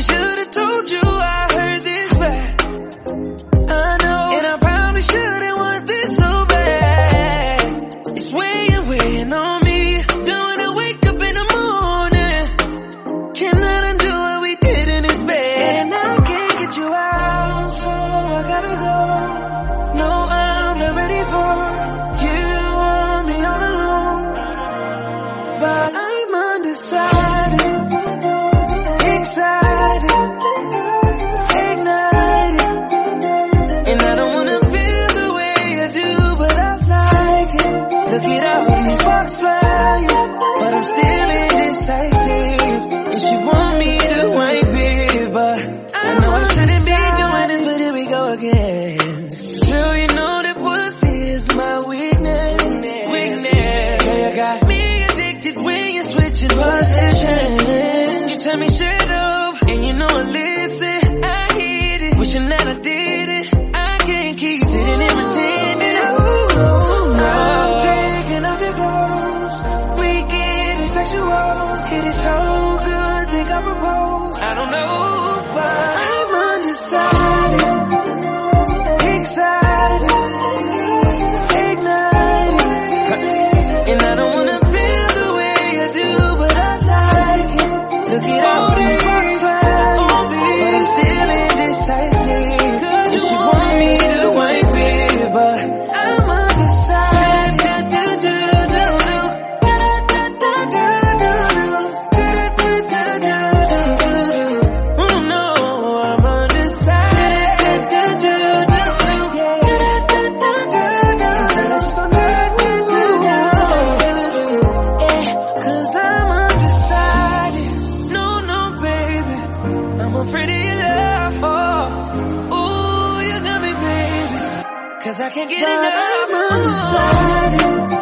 probably should Look at all these sparks fly, but I'm still indecisive. And she want me to wipe it, but I know I shouldn't be doing this, but here we go again. Girl, you know that pussy is my weakness. Weakness. Girl, you got me addicted when you're switching pussy. so good, think I propose. I don't know. a pretty love. Oh. Ooh, you got me, baby. Cause I can't get enough. I'm undecided.